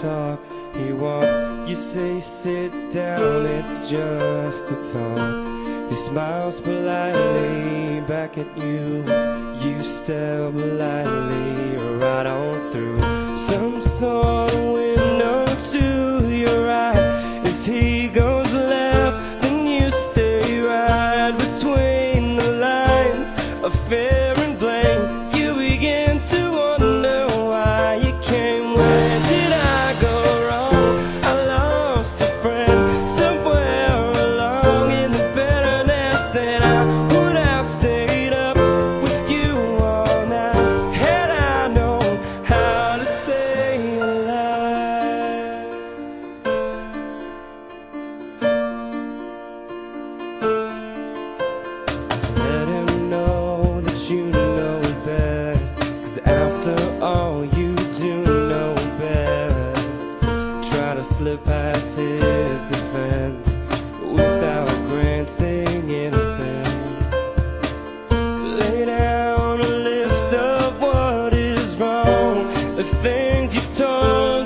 talk. He walks, you say, sit down, it's just a talk. He smiles politely back at you. You stare lightly right on through some sort of window to your right. As he goes left, then you stay right between the lines of fear. father passed his defense without granting innocence. Lay down a list of what is wrong, the things you've told.